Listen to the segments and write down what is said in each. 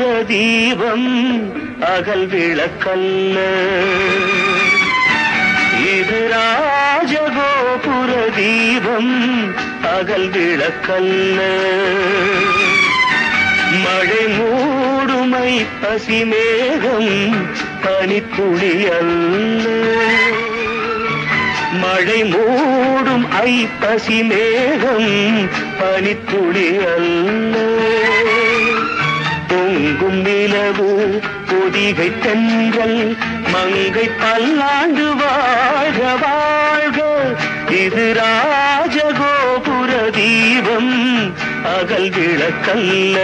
ராஜகோபுர தீபம் அகல் விளக்கல்ல இது ராஜகோபுர தீபம் அகல் விளக்கல்ல மழை மூடுமை பசிமேகம் பனித்துளி அல்ல மழை மூடும் ஐப்பசி மேகம் பனித்துளி அல்ல பொதிகை தென்றல் மங்கை பல்லாண்டு வாழ்க வாழ்க. இது ராஜகோபுர தீபம் அகல் விளக்கல்ல.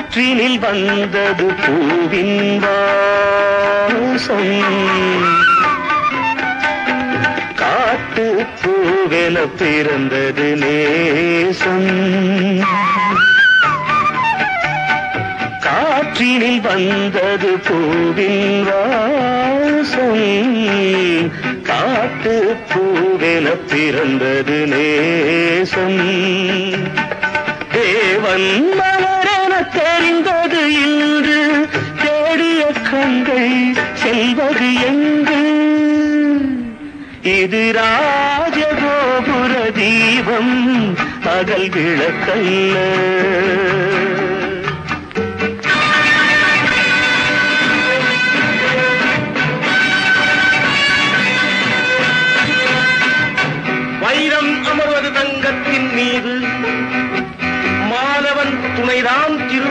காற்றினில் வந்தது பூவின் வாசம் காட்டு பூவென பிறந்தது நேசம். காற்றினில் வந்தது பூவின் வாசம் காட்டு பூவென பிறந்தது நேசம். தேவன் தெரிந்தது இன்று தேடிய கண்கள் செல்வது எங்கு? இது ராஜகோபுர தீபம் அகல் விளக்கல்ல.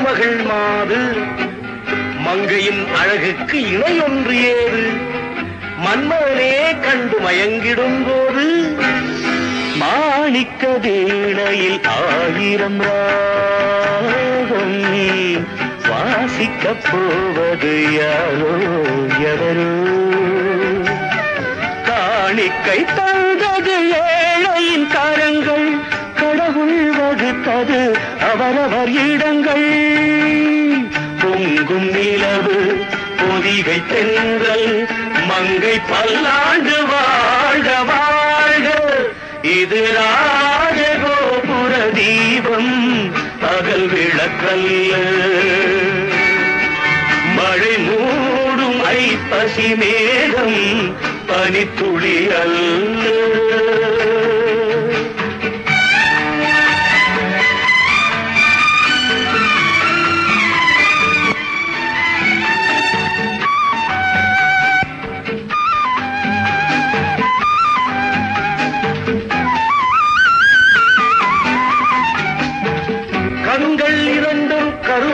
துணைதான் மாது. மங்கையின் அழகுக்கு இணை ஒன்று ஏது? மன்மதனே கண்டு மயங்கிடும் போது மாணிக்க வீணையில் ஆயிரம் ராகம் வாசிக்கப் போவது யாரோ எவரோ? காணிக்கை தந்தது ஏழையின் கரங்கள் இருப்பது அவரவர் இடங்கள். பொங்கும் நிலவு பொதிகை தென்றல் மங்கை பல்லாண்டு வாழ்க வாழ்க. இது ராஜகோபுர தீபம் பகல் விளக்கல்ல. மழை மூடும் ஐப்பசி மேகம் பனித்துளி அல்ல.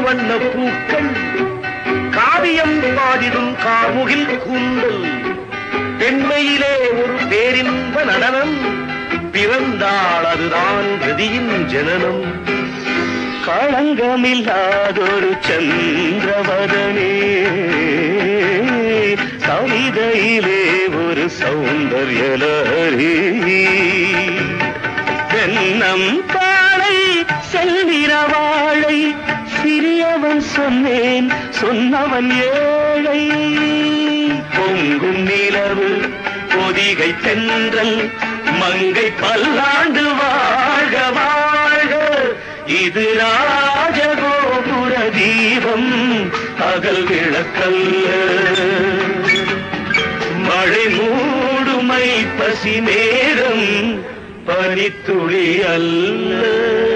வண்ண பூக்கள் காவியம் பாடிடும் காமுகில் கூந்தல் பெண்மையிலே ஒரு பேரின்ப நடனம் பிறந்தாள் அதுதான் கதியின் ஜனனம். களங்கமில்லாதொரு சந்திரவதனே கவிதையிலே ஒரு சௌந்தர்யலரி. தென்னம் பாலை செல்விர சிறியவன் சொன்னேன் சொன்னவன் ஏழை. பொங்கும் நிலவு பொதிகை தென்றல் மங்கை பல்லாண்டு வாழ்க வாழ்க. இது ராஜகோபுர தீபம் அகல் விளக்கல்ல. மழை மூடுமை பசி நேரம் பனித்துளி அல்ல.